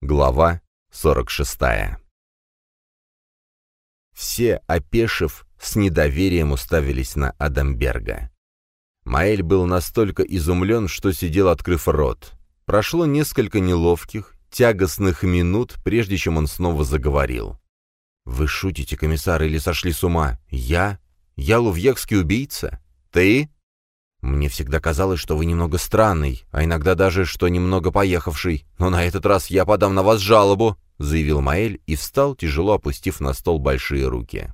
Глава 46 Все, опешив, с недоверием уставились на Адамберга. Маэль был настолько изумлен, что сидел, открыв рот. Прошло несколько неловких, тягостных минут, прежде чем он снова заговорил. «Вы шутите, комиссар, или сошли с ума? Я? Я лувьекский убийца? Ты?» «Мне всегда казалось, что вы немного странный, а иногда даже, что немного поехавший, но на этот раз я подам на вас жалобу», — заявил Маэль и встал, тяжело опустив на стол большие руки.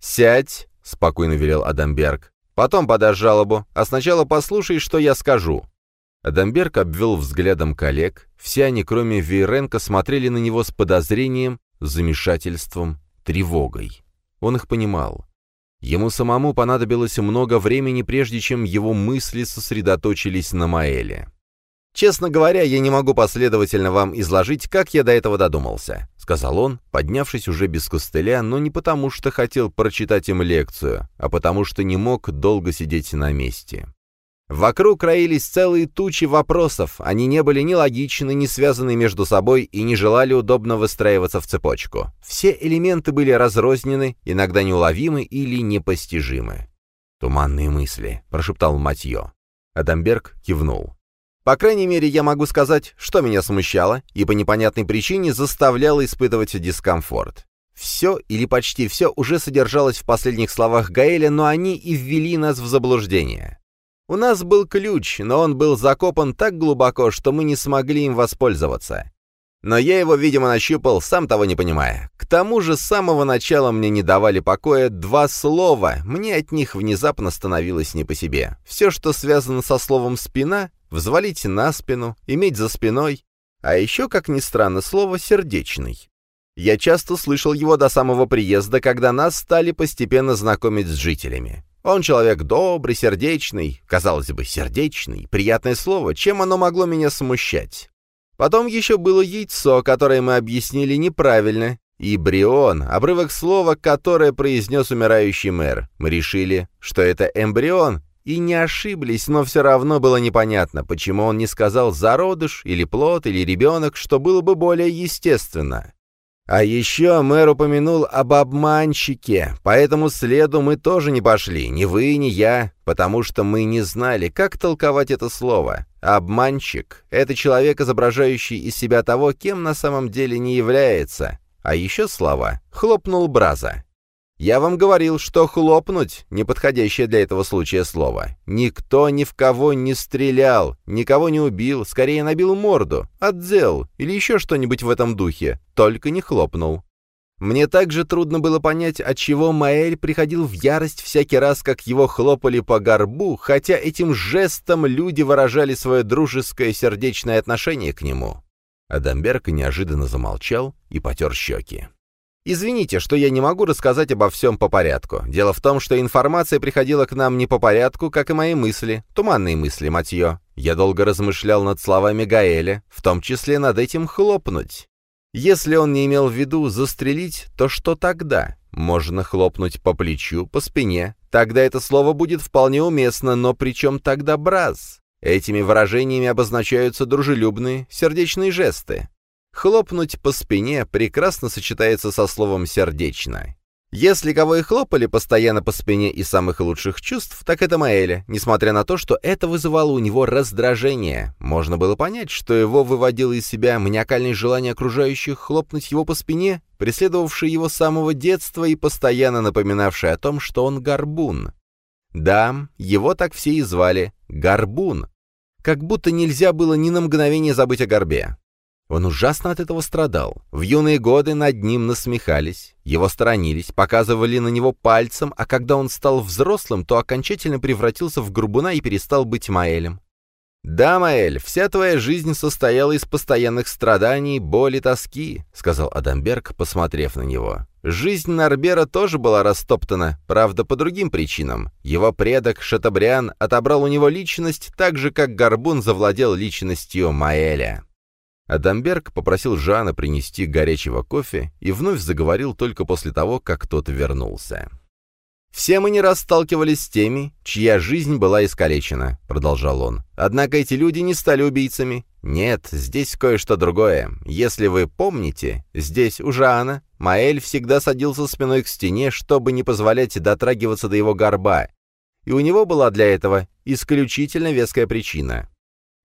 «Сядь», — спокойно велел Адамберг. «Потом подашь жалобу, а сначала послушай, что я скажу». Адамберг обвел взглядом коллег. Все они, кроме Вейренко, смотрели на него с подозрением, замешательством, тревогой. Он их понимал. Ему самому понадобилось много времени, прежде чем его мысли сосредоточились на Маэле. «Честно говоря, я не могу последовательно вам изложить, как я до этого додумался», — сказал он, поднявшись уже без костыля, но не потому, что хотел прочитать им лекцию, а потому, что не мог долго сидеть на месте. Вокруг роились целые тучи вопросов, они не были ни логичны, ни связаны между собой и не желали удобно выстраиваться в цепочку. Все элементы были разрознены, иногда неуловимы или непостижимы. «Туманные мысли», — прошептал Матье. Адамберг кивнул. «По крайней мере, я могу сказать, что меня смущало и по непонятной причине заставляло испытывать дискомфорт. Все или почти все уже содержалось в последних словах Гаэля, но они и ввели нас в заблуждение. У нас был ключ, но он был закопан так глубоко, что мы не смогли им воспользоваться. Но я его, видимо, нащупал, сам того не понимая. К тому же с самого начала мне не давали покоя два слова, мне от них внезапно становилось не по себе. Все, что связано со словом «спина», взвалить на спину, иметь за спиной, а еще, как ни странно, слово «сердечный». Я часто слышал его до самого приезда, когда нас стали постепенно знакомить с жителями. Он человек добрый, сердечный, казалось бы, сердечный, приятное слово, чем оно могло меня смущать? Потом еще было яйцо, которое мы объяснили неправильно, и брион, обрывок слова, которое произнес умирающий мэр. Мы решили, что это эмбрион, и не ошиблись, но все равно было непонятно, почему он не сказал «зародыш» или «плод» или «ребенок», что было бы более естественно. А еще мэр упомянул об обманщике, по этому следу мы тоже не пошли, ни вы, ни я, потому что мы не знали, как толковать это слово. Обманщик — это человек, изображающий из себя того, кем на самом деле не является. А еще слова «хлопнул Браза». Я вам говорил, что хлопнуть — неподходящее для этого случая слово. Никто ни в кого не стрелял, никого не убил, скорее набил морду, отдел или еще что-нибудь в этом духе, только не хлопнул. Мне также трудно было понять, от чего Маэль приходил в ярость всякий раз, как его хлопали по горбу, хотя этим жестом люди выражали свое дружеское сердечное отношение к нему. Адамберг неожиданно замолчал и потер щеки. Извините, что я не могу рассказать обо всем по порядку. Дело в том, что информация приходила к нам не по порядку, как и мои мысли, туманные мысли, матье. Я долго размышлял над словами Гаэля, в том числе над этим «хлопнуть». Если он не имел в виду застрелить, то что тогда? Можно хлопнуть по плечу, по спине. Тогда это слово будет вполне уместно, но при чем тогда браз? Этими выражениями обозначаются дружелюбные, сердечные жесты. Хлопнуть по спине прекрасно сочетается со словом «сердечно». Если кого и хлопали постоянно по спине из самых лучших чувств, так это Маэля, несмотря на то, что это вызывало у него раздражение. Можно было понять, что его выводило из себя маниакальное желание окружающих хлопнуть его по спине, преследовавшее его с самого детства и постоянно напоминавшее о том, что он горбун. Да, его так все и звали — Горбун. Как будто нельзя было ни на мгновение забыть о горбе. Он ужасно от этого страдал. В юные годы над ним насмехались, его сторонились, показывали на него пальцем, а когда он стал взрослым, то окончательно превратился в грубуна и перестал быть Маэлем. «Да, Маэль, вся твоя жизнь состояла из постоянных страданий, боли, тоски», — сказал Адамберг, посмотрев на него. «Жизнь Нарбера тоже была растоптана, правда, по другим причинам. Его предок Шатабриан отобрал у него личность так же, как Горбун завладел личностью Маэля». Адамберг попросил Жана принести горячего кофе и вновь заговорил только после того, как тот вернулся. «Все мы не раз сталкивались с теми, чья жизнь была искалечена», — продолжал он. «Однако эти люди не стали убийцами. Нет, здесь кое-что другое. Если вы помните, здесь у Жана Маэль всегда садился спиной к стене, чтобы не позволять дотрагиваться до его горба. И у него была для этого исключительно веская причина.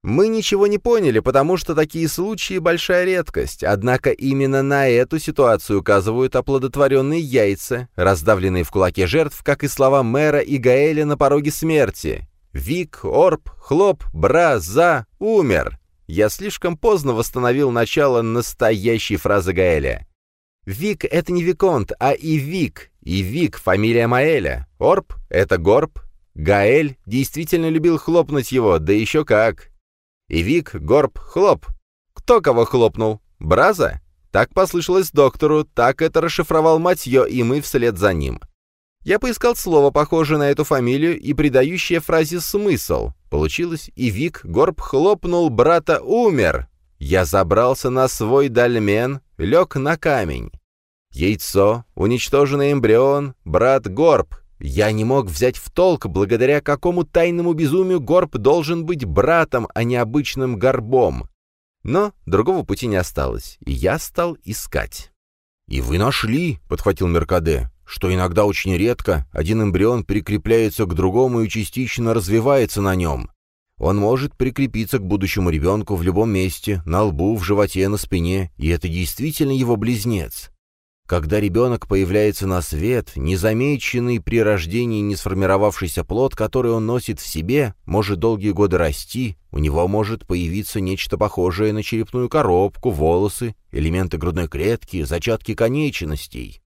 Мы ничего не поняли, потому что такие случаи – большая редкость, однако именно на эту ситуацию указывают оплодотворенные яйца, раздавленные в кулаке жертв, как и слова мэра и Гаэля на пороге смерти. «Вик, Орб, Хлоп, Бра, За, умер». Я слишком поздно восстановил начало настоящей фразы Гаэля. Вик — это не Виконт, а и Вик, и Вик — фамилия Маэля. Орб — это Горб. Гаэль действительно любил хлопнуть его, да еще как. И Вик, Горб, хлоп. Кто кого хлопнул? Браза? Так послышалось доктору, так это расшифровал Матье, и мы вслед за ним. Я поискал слово, похожее на эту фамилию и придающее фразе смысл. Получилось, и Вик, Горб хлопнул, брата умер. Я забрался на свой дольмен, лег на камень. Яйцо, уничтоженный эмбрион, брат Горб, я не мог взять в толк, благодаря какому тайному безумию Горб должен быть братом, а не обычным горбом. Но другого пути не осталось, и я стал искать. «И вы нашли», — подхватил Меркаде, «что иногда очень редко один эмбрион прикрепляется к другому и частично развивается на нем. Он может прикрепиться к будущему ребенку в любом месте, на лбу, в животе, на спине, и это действительно его близнец. Когда ребенок появляется на свет, незамеченный при рождении не сформировавшийся плод, который он носит в себе, может долгие годы расти, у него может появиться нечто похожее на черепную коробку, волосы, элементы грудной клетки, зачатки конечностей.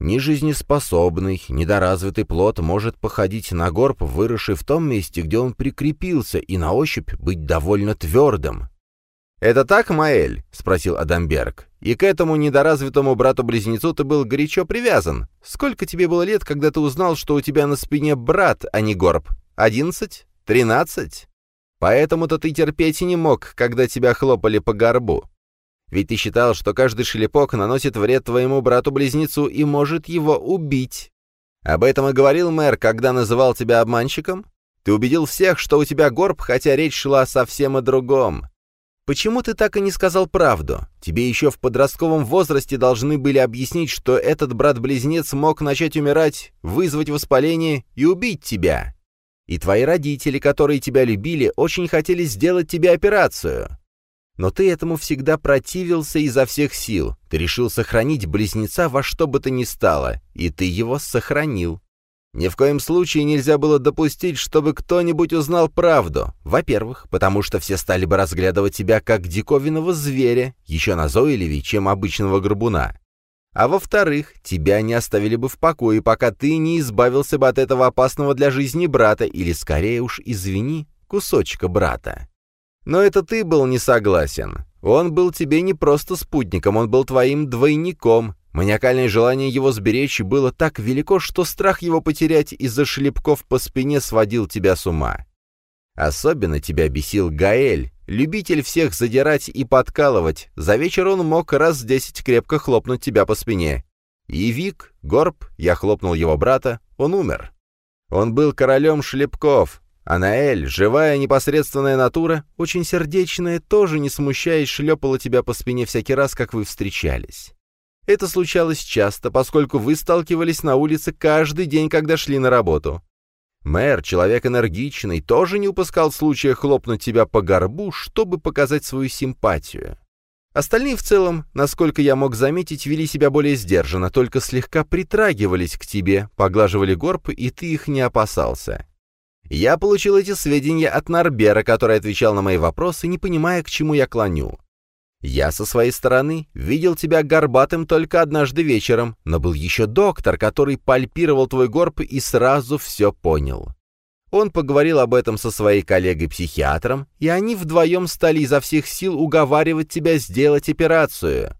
Нежизнеспособный, недоразвитый плод может походить на горб, выросший в том месте, где он прикрепился, и на ощупь быть довольно твердым. «Это так, Маэль?» — спросил Адамберг. «И к этому недоразвитому брату-близнецу ты был горячо привязан. Сколько тебе было лет, когда ты узнал, что у тебя на спине брат, а не горб? Одиннадцать? Тринадцать? Поэтому-то ты терпеть и не мог, когда тебя хлопали по горбу. Ведь ты считал, что каждый шлепок наносит вред твоему брату-близнецу и может его убить. Об этом и говорил мэр, когда называл тебя обманщиком. Ты убедил всех, что у тебя горб, хотя речь шла совсем о другом. Почему ты так и не сказал правду? Тебе еще в подростковом возрасте должны были объяснить, что этот брат-близнец мог начать умирать, вызвать воспаление и убить тебя. И твои родители, которые тебя любили, очень хотели сделать тебе операцию. Но ты этому всегда противился изо всех сил. Ты решил сохранить близнеца во что бы то ни стало, и ты его сохранил. Ни в коем случае нельзя было допустить, чтобы кто-нибудь узнал правду. Во-первых, потому что все стали бы разглядывать тебя как диковинного зверя, еще назойливее, чем обычного горбуна. А во-вторых, тебя не оставили бы в покое, пока ты не избавился бы от этого опасного для жизни брата, или, скорее уж, извини, кусочка брата. Но это ты был не согласен. Он был тебе не просто спутником, он был твоим двойником, Маниакальное желание его сберечь было так велико, что страх его потерять из-за шлепков по спине сводил тебя с ума. Особенно тебя бесил Гаэль, любитель всех задирать и подкалывать. За вечер он мог раз десять крепко хлопнуть тебя по спине. И Вик, Горб, я хлопнул его брата, он умер. Он был королем шлепков, а Наэль, живая непосредственная натура, очень сердечная, тоже не смущаясь, шлепала тебя по спине всякий раз, как вы встречались. Это случалось часто, поскольку вы сталкивались на улице каждый день, когда шли на работу. Мэр, человек энергичный, тоже не упускал случая хлопнуть тебя по горбу, чтобы показать свою симпатию. Остальные в целом, насколько я мог заметить, вели себя более сдержанно, только слегка притрагивались к тебе, поглаживали горб, и ты их не опасался. Я получил эти сведения от Нарбера, который отвечал на мои вопросы, не понимая, к чему я клоню. Я со своей стороны видел тебя горбатым только однажды вечером, но был еще доктор, который пальпировал твой горб и сразу все понял. Он поговорил об этом со своей коллегой-психиатром, и они вдвоем стали изо всех сил уговаривать тебя сделать операцию.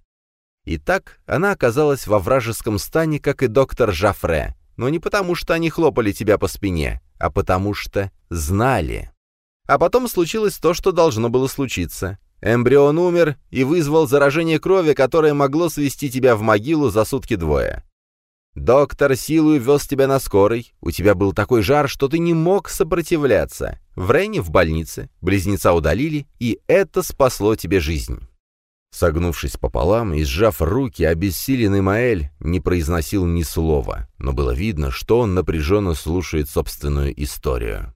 Итак, она оказалась во вражеском стане, как и доктор Жафре, но не потому, что они хлопали тебя по спине, а потому что знали. А потом случилось то, что должно было случиться. Эмбрион умер и вызвал заражение крови, которое могло свести тебя в могилу за сутки-двое. Доктор силой вез тебя на скорой. У тебя был такой жар, что ты не мог сопротивляться. В Рейне в больнице. Близнеца удалили, и это спасло тебе жизнь». Согнувшись пополам и сжав руки, обессиленный Маэль не произносил ни слова, но было видно, что он напряженно слушает собственную историю.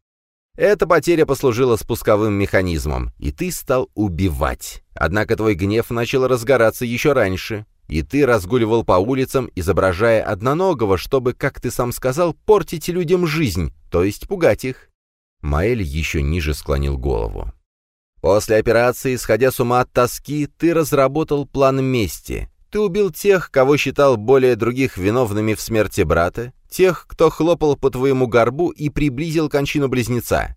Эта потеря послужила спусковым механизмом, и ты стал убивать. Однако твой гнев начал разгораться еще раньше, и ты разгуливал по улицам, изображая одноногого, чтобы, как ты сам сказал, портить людям жизнь, то есть пугать их. Маэль еще ниже склонил голову. После операции, сходя с ума от тоски, ты разработал план мести. Ты убил тех, кого считал более других виновными в смерти брата, тех, кто хлопал по твоему горбу и приблизил кончину близнеца,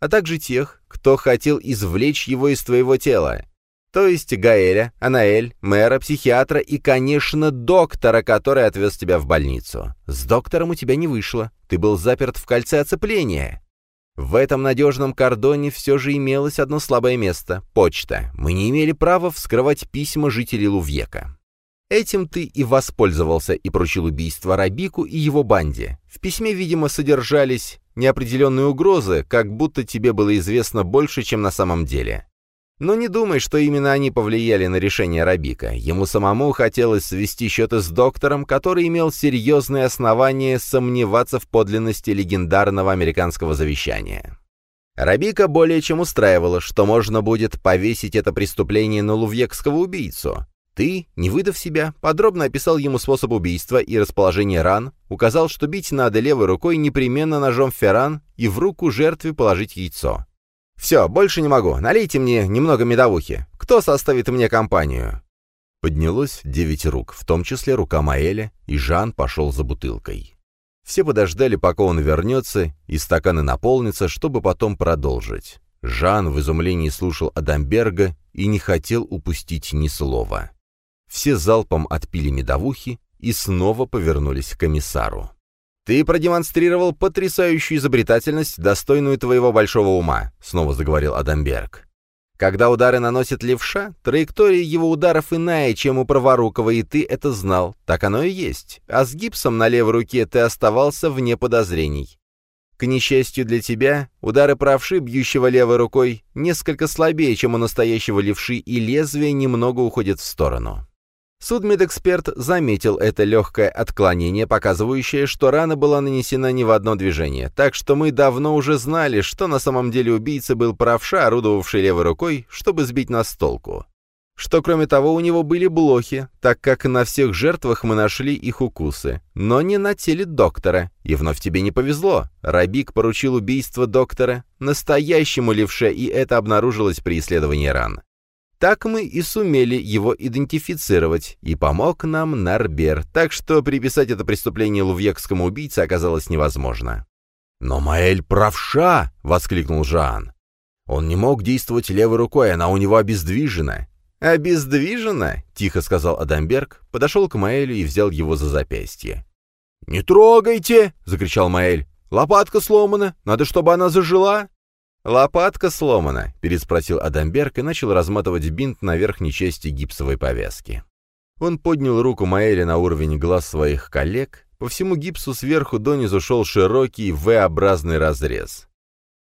а также тех, кто хотел извлечь его из твоего тела. То есть Гаэля, Анаэль, мэра, психиатра и, конечно, доктора, который отвез тебя в больницу. С доктором у тебя не вышло. Ты был заперт в кольце оцепления. В этом надежном кордоне все же имелось одно слабое место — почта. Мы не имели права вскрывать письма жителей Лувьека. Этим ты и воспользовался и поручил убийство Рабику и его банде. В письме, видимо, содержались неопределенные угрозы, как будто тебе было известно больше, чем на самом деле. Но не думай, что именно они повлияли на решение Рабика. Ему самому хотелось свести счеты с доктором, который имел серьезные основания сомневаться в подлинности легендарного американского завещания. Рабика более чем устраивало, что можно будет повесить это преступление на лувьекского убийцу. Ты, не выдав себя, подробно описал ему способ убийства и расположение ран, указал, что бить надо левой рукой непременно ножом ферран и в руку жертве положить яйцо. «Все, больше не могу. Налейте мне немного медовухи. Кто составит мне компанию?» Поднялось девять рук, в том числе рука Маэля, и Жан пошел за бутылкой. Все подождали, пока он вернется, и стаканы наполнятся, чтобы потом продолжить. Жан в изумлении слушал Адамберга и не хотел упустить ни слова. Все залпом отпили медовухи и снова повернулись к комиссару. «Ты продемонстрировал потрясающую изобретательность, достойную твоего большого ума», — снова заговорил Адамберг. «Когда удары наносит левша, траектория его ударов иная, чем у праворукого, и ты это знал. Так оно и есть. А с гипсом на левой руке ты оставался вне подозрений. К несчастью для тебя, удары правши, бьющего левой рукой, несколько слабее, чем у настоящего левши, и лезвие немного уходит в сторону. Судмедэксперт заметил это легкое отклонение, показывающее, что рана была нанесена не в одно движение, так что мы давно уже знали, что на самом деле убийца был правша, орудовавший левой рукой, чтобы сбить нас с толку. Что, кроме того, у него были блохи, так как на всех жертвах мы нашли их укусы, но не на теле доктора. И вновь тебе не повезло. Рабик поручил убийство доктора настоящему левше, и это обнаружилось при исследовании ран. Так мы и сумели его идентифицировать, и помог нам Нарбер, так что приписать это преступление лувьекскому убийце оказалось невозможно. «Но Маэль правша!» — воскликнул Жан. «Он не мог действовать левой рукой, она у него обездвижена». «Обездвижена?» — тихо сказал Адамберг, подошел к Маэлю и взял его за запястье. «Не трогайте!» — закричал Маэль. «Лопатка сломана, надо, чтобы она зажила!» «Лопатка сломана», — переспросил Адамберг и начал разматывать бинт на верхней части гипсовой повязки. Он поднял руку Маэля на уровень глаз своих коллег. По всему гипсу сверху донизу шел широкий V-образный разрез.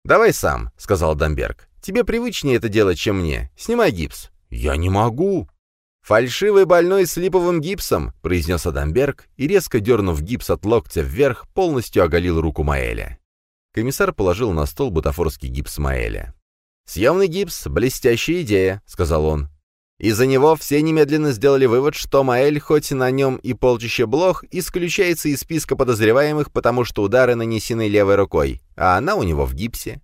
«Давай сам», — сказал Адамберг. «Тебе привычнее это делать, чем мне. Снимай гипс». «Я не могу». «Фальшивый больной с липовым гипсом», — произнес Адамберг и, резко дернув гипс от локтя вверх, полностью оголил руку Маэля. Комиссар положил на стол бутафорский гипс Маэля. «Съемный гипс — блестящая идея», — сказал он. Из-за него все немедленно сделали вывод, что Маэль, хоть на нем и полчища блох, исключается из списка подозреваемых, потому что удары нанесены левой рукой, а она у него в гипсе.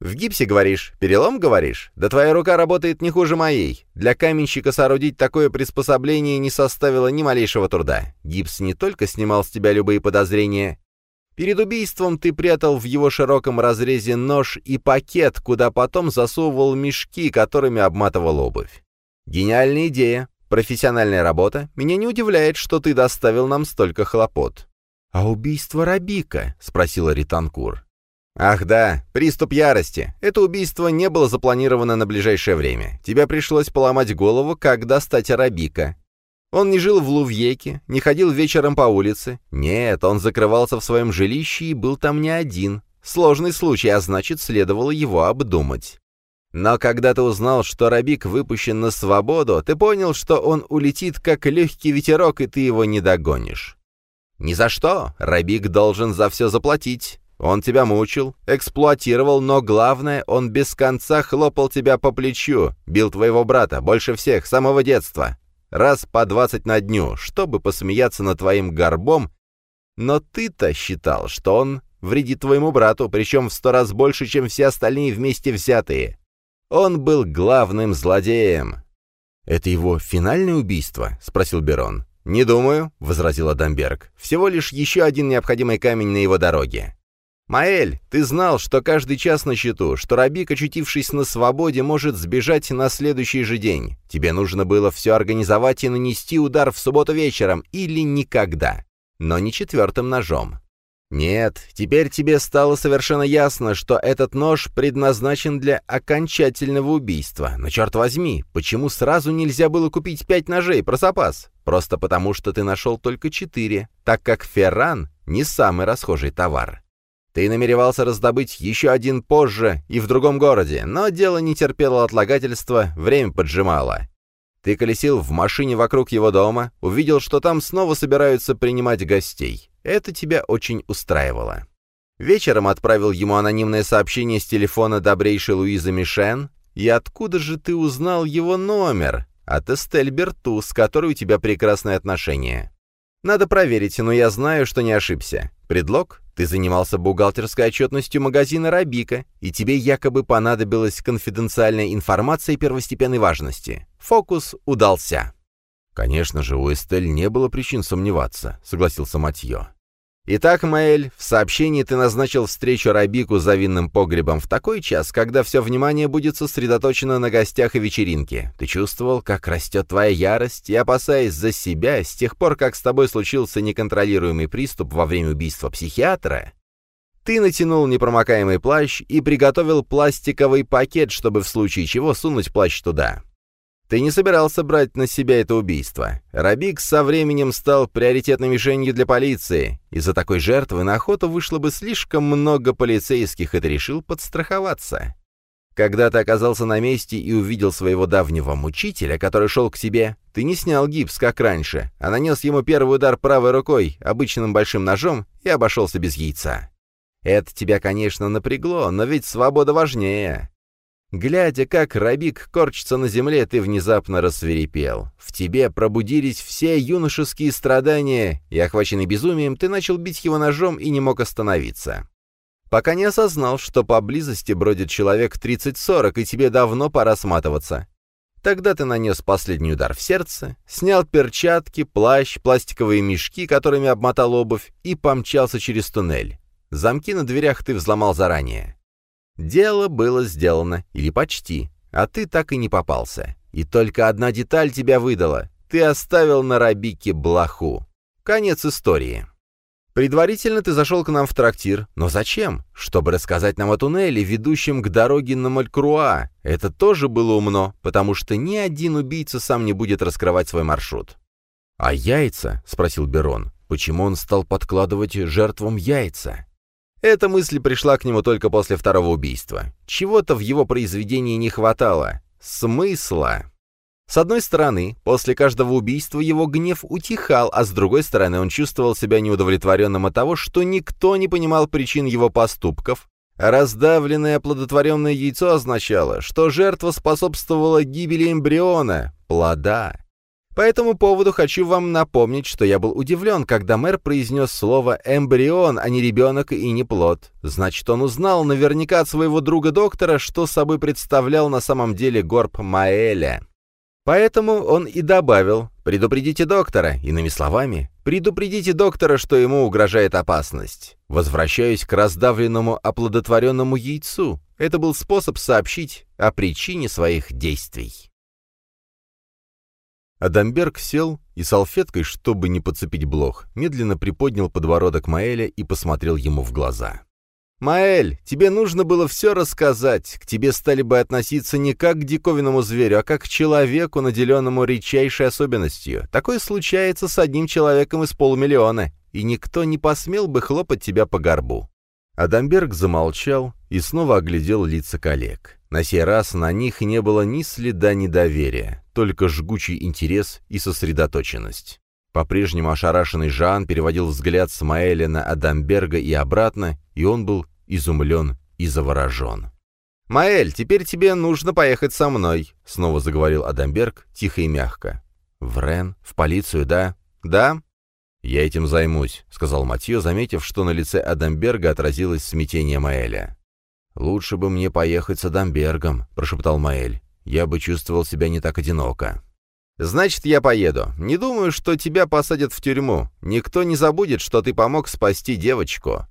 «В гипсе, говоришь? Перелом, говоришь? Да твоя рука работает не хуже моей. Для каменщика соорудить такое приспособление не составило ни малейшего труда. Гипс не только снимал с тебя любые подозрения, Перед убийством ты прятал в его широком разрезе нож и пакет, куда потом засовывал мешки, которыми обматывал обувь. Гениальная идея, профессиональная работа. Меня не удивляет, что ты доставил нам столько хлопот. «А убийство Рабика?» — спросила Ританкур. «Ах да, приступ ярости. Это убийство не было запланировано на ближайшее время. Тебе пришлось поломать голову, как достать Рабика. Он не жил в Лувьеке, не ходил вечером по улице. Нет, он закрывался в своем жилище и был там не один. Сложный случай, а значит, следовало его обдумать. Но когда ты узнал, что Рабик выпущен на свободу, ты понял, что он улетит как легкий ветерок, и ты его не догонишь. Ни за что. Рабик должен за все заплатить. Он тебя мучил, эксплуатировал, но главное, он без конца хлопал тебя по плечу, бил твоего брата, больше всех, с самого детства раз по двадцать на дню, чтобы посмеяться над твоим горбом, но ты-то считал, что он вредит твоему брату, причем в сто раз больше, чем все остальные вместе взятые. Он был главным злодеем». «Это его финальное убийство?» — спросил Берон. «Не думаю», — возразил Адамберг. «Всего лишь еще один необходимый камень на его дороге. «Маэль, ты знал, что каждый час на счету, что Рабик, очутившись на свободе, может сбежать на следующий же день. Тебе нужно было все организовать и нанести удар в субботу вечером или никогда. Но не четвертым ножом. Нет, теперь тебе стало совершенно ясно, что этот нож предназначен для окончательного убийства. Но черт возьми, почему сразу нельзя было купить пять ножей про запас? Просто потому, что ты нашел только четыре, так как ферран не самый расхожий товар. Ты намеревался раздобыть еще один позже и в другом городе, но дело не терпело отлагательства, время поджимало. Ты колесил в машине вокруг его дома, увидел, что там снова собираются принимать гостей. Это тебя очень устраивало. Вечером отправил ему анонимное сообщение с телефона добрейшей Луизы Мишен. И откуда же ты узнал его номер? От Эстель Берту, с которой у тебя прекрасные отношения. Надо проверить, но я знаю, что не ошибся. Предлог? Ты занимался бухгалтерской отчетностью магазина «Рабика», и тебе якобы понадобилась конфиденциальная информация первостепенной важности. Фокус удался». «Конечно же, у Эстель не было причин сомневаться», — согласился Матье. «Итак, Маэль, в сообщении ты назначил встречу Рабику за винным погребом в такой час, когда все внимание будет сосредоточено на гостях и вечеринке. Ты чувствовал, как растет твоя ярость, и, опасаясь за себя, с тех пор, как с тобой случился неконтролируемый приступ во время убийства психиатра, ты натянул непромокаемый плащ и приготовил пластиковый пакет, чтобы в случае чего сунуть плащ туда. Ты не собирался брать на себя это убийство. Рабик со временем стал приоритетной мишенью для полиции. Из-за такой жертвы на охоту вышло бы слишком много полицейских, и ты решил подстраховаться. Когда ты оказался на месте и увидел своего давнего мучителя, который шел к себе, ты не снял гипс, как раньше, а нанес ему первый удар правой рукой, обычным большим ножом, и обошелся без яйца. Это тебя, конечно, напрягло, но ведь свобода важнее. Глядя, как Рабик корчится на земле, ты внезапно рассверепел. В тебе пробудились все юношеские страдания, и, охваченный безумием, ты начал бить его ножом и не мог остановиться. Пока не осознал, что поблизости бродит человек 30-40, и тебе давно пора сматываться. Тогда ты нанес последний удар в сердце, снял перчатки, плащ, пластиковые мешки, которыми обмотал обувь, и помчался через туннель. Замки на дверях ты взломал заранее. Дело было сделано, или почти, а ты так и не попался. И только одна деталь тебя выдала. Ты оставил на Рабике блоху. Конец истории. Предварительно ты зашел к нам в трактир. Но зачем? Чтобы рассказать нам о туннеле, ведущем к дороге на Малькруа. Это тоже было умно, потому что ни один убийца сам не будет раскрывать свой маршрут. «А яйца?» — спросил Берон. «Почему он стал подкладывать жертвам яйца?» Эта мысль пришла к нему только после второго убийства. Чего-то в его произведении не хватало. Смысла. С одной стороны, после каждого убийства его гнев утихал, а с другой стороны, он чувствовал себя неудовлетворенным от того, что никто не понимал причин его поступков, Раздавленное оплодотворенное яйцо означало, что жертва способствовала гибели эмбриона, плода. По этому поводу хочу вам напомнить, что я был удивлен, когда мэр произнес слово «эмбрион», а не «ребенок» и не «плод». Значит, он узнал наверняка от своего друга-доктора, что собой представлял на самом деле горб Маэля. Поэтому он и добавил «предупредите доктора», иными словами, «предупредите доктора, что ему угрожает опасность». Возвращаюсь к раздавленному оплодотворенному яйцу. Это был способ сообщить о причине своих действий. Адамберг сел и салфеткой, чтобы не подцепить блох, медленно приподнял подбородок Маэля и посмотрел ему в глаза. «Маэль, тебе нужно было все рассказать. К тебе стали бы относиться не как к диковинному зверю, а как к человеку, наделенному редчайшей особенностью. Такое случается с одним человеком из полумиллиона, и никто не посмел бы хлопать тебя по горбу». Адамберг замолчал и снова оглядел лица коллег. На сей раз на них не было ни следа недоверия, только жгучий интерес и сосредоточенность. По-прежнему ошарашенный Жан переводил взгляд Смаэля на Адамберга и обратно, и он был изумлен и заворожен. «Маэль, теперь тебе нужно поехать со мной», — снова заговорил Адамберг, тихо и мягко. «В Рен? В полицию, да?» «Да». «Я этим займусь», — сказал Матье, заметив, что на лице Адамберга отразилось смятение Маэля. «Лучше бы мне поехать с Адамбергом», — прошептал Маэль. «Я бы чувствовал себя не так одиноко». «Значит, я поеду. Не думаю, что тебя посадят в тюрьму. Никто не забудет, что ты помог спасти девочку».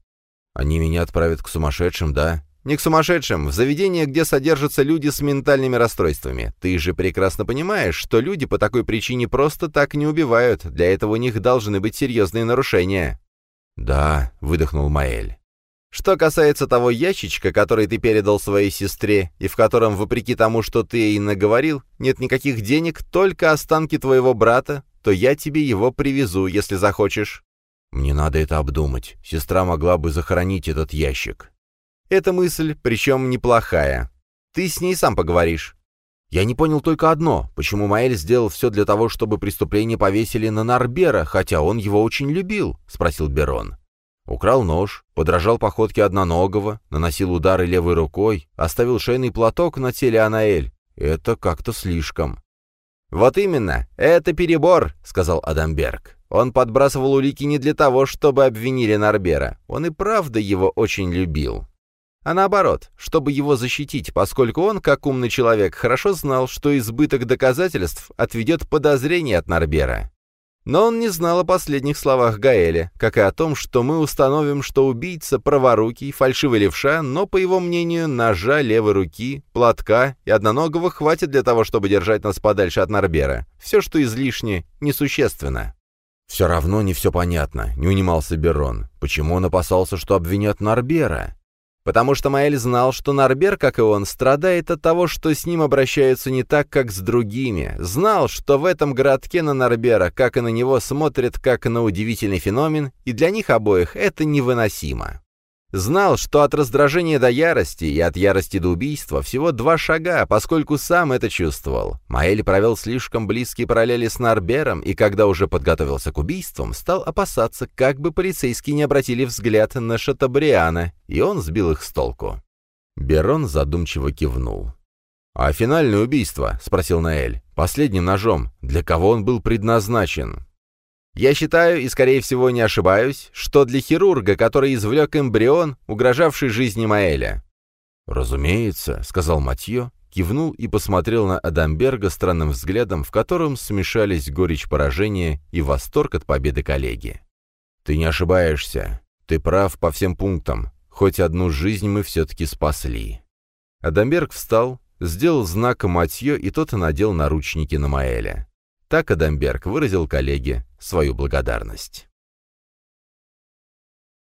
«Они меня отправят к сумасшедшим, да?» «Не к сумасшедшим, в заведение, где содержатся люди с ментальными расстройствами. Ты же прекрасно понимаешь, что люди по такой причине просто так не убивают. Для этого у них должны быть серьезные нарушения». «Да», — выдохнул Маэль. Что касается того ящичка, который ты передал своей сестре, и в котором, вопреки тому, что ты ей наговорил, нет никаких денег, только останки твоего брата, то я тебе его привезу, если захочешь». «Мне надо это обдумать. Сестра могла бы захоронить этот ящик». «Это мысль, причем неплохая. Ты с ней сам поговоришь». «Я не понял только одно, почему Маэль сделал все для того, чтобы преступление повесили на Нарбера, хотя он его очень любил?» — спросил Берон. Украл нож, подражал походке одноногого, наносил удары левой рукой, оставил шейный платок на теле Анаэль. Это как-то слишком. «Вот именно, это перебор», — сказал Адамберг. Он подбрасывал улики не для того, чтобы обвинили Нарбера. Он и правда его очень любил. А наоборот, чтобы его защитить, поскольку он, как умный человек, хорошо знал, что избыток доказательств отведет подозрение от Нарбера. Но он не знал о последних словах Гаэля, как и о том, что мы установим, что убийца праворукий, фальшивый левша, но, по его мнению, ножа левой руки, платка и одноногого хватит для того, чтобы держать нас подальше от Нарбера. Все, что излишне, несущественно. «Все равно не все понятно», — не унимался Берон. «Почему он опасался, что обвинят Нарбера?» Потому что Маэль знал, что Нарбер, как и он, страдает от того, что с ним обращаются не так, как с другими. Знал, что в этом городке на Нарбера, как и на него, смотрят как на удивительный феномен, и для них обоих это невыносимо. Знал, что от раздражения до ярости и от ярости до убийства всего два шага, поскольку сам это чувствовал. Маэль провел слишком близкие параллели с Нарбером, и когда уже подготовился к убийствам, стал опасаться, как бы полицейские не обратили взгляд на Шатабриана, и он сбил их с толку. Берон задумчиво кивнул. «А финальное убийство?» — спросил Наэль. «Последним ножом. Для кого он был предназначен?» Я считаю, и скорее всего не ошибаюсь, что для хирурга, который извлек эмбрион, угрожавший жизни Маэля. «Разумеется», — сказал Матье, кивнул и посмотрел на Адамберга странным взглядом, в котором смешались горечь поражения и восторг от победы коллеги. «Ты не ошибаешься. Ты прав по всем пунктам. Хоть одну жизнь мы все-таки спасли». Адамберг встал, сделал знак Матье, и тот надел наручники на Маэля. Так Адамберг выразил коллеге свою благодарность.